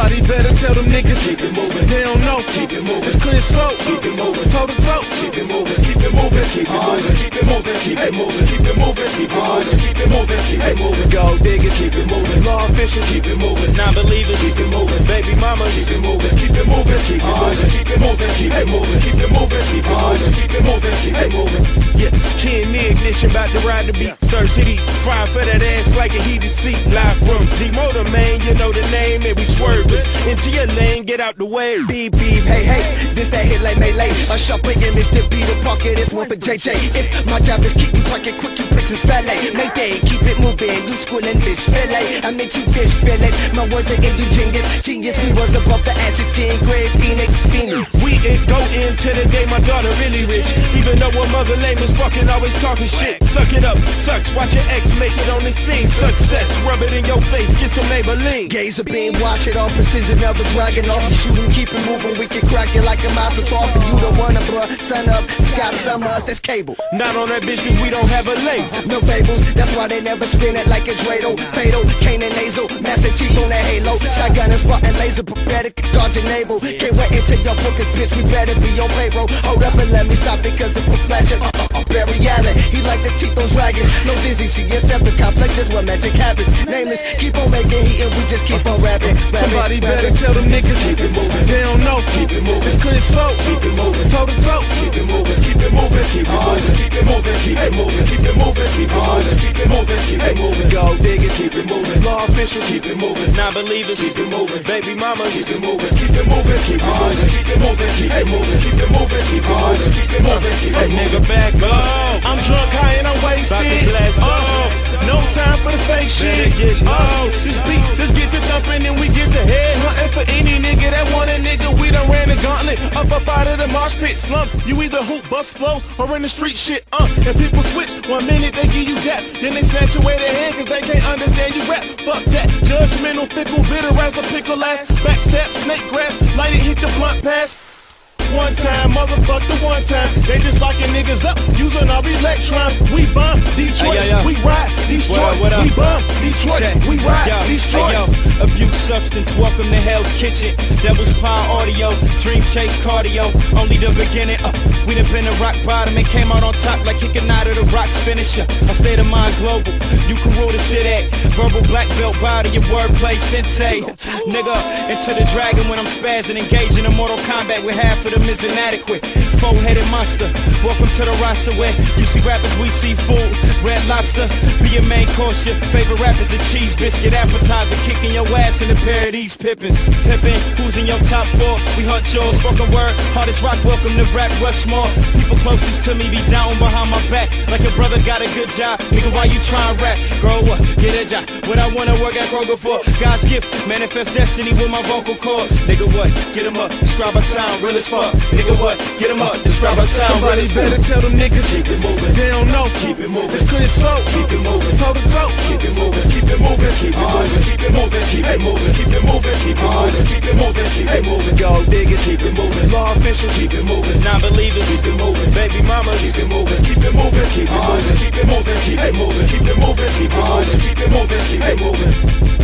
Somebody better tell them niggas keep it moving. They don't know. Keep it moving. It's clear soap. Keep it moving. Toe to toe. Keep it moving. Keep it moving. Keep it moving. Keep it moving. Keep it moving. Keep it moving. Keep it moving. Keep it moving. Keep it moving. Gold diggers. Keep it moving. Law officials. Keep it moving. Non-believers. Keep it moving. Baby mamas. Keep it moving. Keep it moving. Keep it moving. Keep it moving. Keep it moving. Keep it moving. Keep it moving. Keep it moving. Keep it moving. Yeah, key in the ignition, about to ride the beat. Third City, frying for that ass like a heated seat. Live D Motor, man, you know the name, and we swerving into your lane, get out the way. Beep beep, hey hey, this that hit like melee. A sharper image to be pocket, this one for JJ. If my job is keep you parking quick, you is valet. Make day, keep it moving, you schooling fish fillet. I make you fish fillet. My words are ingenious, genius. Genius. We was above the ashes, gin, grade, phoenix, phoenix. We it go into the day, my daughter really rich. Even though her mother lame as fucking always talking shit. Suck it up, sucks, watch your ex make it on the scene. Success, rub it in your face, get some Maybelline. Gaze of beam, wash it off, precision never dragging off. You shoot 'em, keep it moving, we can crack it like a to talk. You don't wanna blow, sun up, sky summer, us, that's cable. Not on that bitch cause we don't have a label. No fables, that's why they never spin it like a dreidel. Fatal, cane and nasal, master chief on that halo. Shotgun and spot and laser, prophetic, dodging navel. Can't wait until your book is bitch, we better be on payroll. Hold up and let me stop because of reflection. Uh, uh, uh, Barry Allen, he like the teeth on dragons. No dizzy, she gets separate complex, just what magic happens. Nameless, keep on making heat and we just keep on rapping. rapping Somebody better rapping. tell them niggas keep it moving. They don't know. Keep it moving. It's clear soap. Keep it moving. Toe to toe. Keep it moving. Keep it moving. Keep it moving. Keep it moving. Keep it moving. Keep it moving. Keep it moving. Keep it moving. Keep it moving. Gold diggers. Keep it moving. Law officials. Keep it moving. Non-believers. Keep it moving. Baby mamas. Keep it moving. Keep it moving. Keep it moving. Keep it moving. Keep it moving. Keep it moving. Keep it moving. Keep it moving. Nigga back up. I'm drunk, high, and I'm wasted. About to blast Oh, no time for the fake shit. get Oh, this beat, let's get to thumping and we get to head hunting for any nigga that want a nigga. We done ran the gauntlet up up out of the marsh pit slumps. You either hoop, bust flow, or in the street shit. Uh, and people switch. One minute they give you that, then they snatch away their hand cause they can't understand you rap. Fuck that. Judgmental, fickle, bitter as a pickle ass. Backstep, snake grass, light it, hit the blunt pass. One time, motherfuck the one time. They just locking niggas up, using our electrons. We bomb Detroit, Hey, yo, yo. we ride Detroit. What up, what up? We bomb Detroit, Check. we ride yo, Detroit. Hey, yo, abuse substance, welcome to Hell's Kitchen. Devil's Pie Audio, Dream Chase Cardio, only the beginning. Uh, we done been a rock bottom and came out on top like kicking out of the rocks finisher. I state of mind global, you can rule the city. Verbal black belt body, your wordplay sensei. Nigga, into the dragon when I'm spazzing, engaging in Mortal Kombat with half of them is inadequate. Four-headed monster, welcome to the roster where you see rappers, we see food. Red lobster, be your main course. Your favorite rappers a cheese biscuit appetizer, kicking your ass in a pair of these pippins. Pippin, who's in your top four? We hunt yours, spoken word, hardest rock. Welcome to rap Rushmore. People closest to me be down behind my back, like a brother got a good job. Nigga, why you trying rap? Grow up, get a job. What I wanna work at Kroger for? God's gift, manifest destiny with my vocal cords. Nigga, what? Get 'em up, describe a sound, real as fuck. Nigga, what? Get 'em up, describe a sound, real Somebody better tell them niggas keep it moving. They don't know. Keep it moving. It's clear soap. Keep it moving. Toe to toe. Keep it moving. Keep it moving. Keep it moving. Keep it moving. Keep it moving. Keep it moving. Keep it moving. Keep it moving. Keep it moving. Gold diggers. Keep it moving. Law officials. Keep it moving. Non-believers, Keep it moving. baby mamas, Keep it moving. Keep it moving. Keep it moving. Keep it moving. Keep it moving. Keep it moving. Keep it moving. Keep it moving. Keep it moving.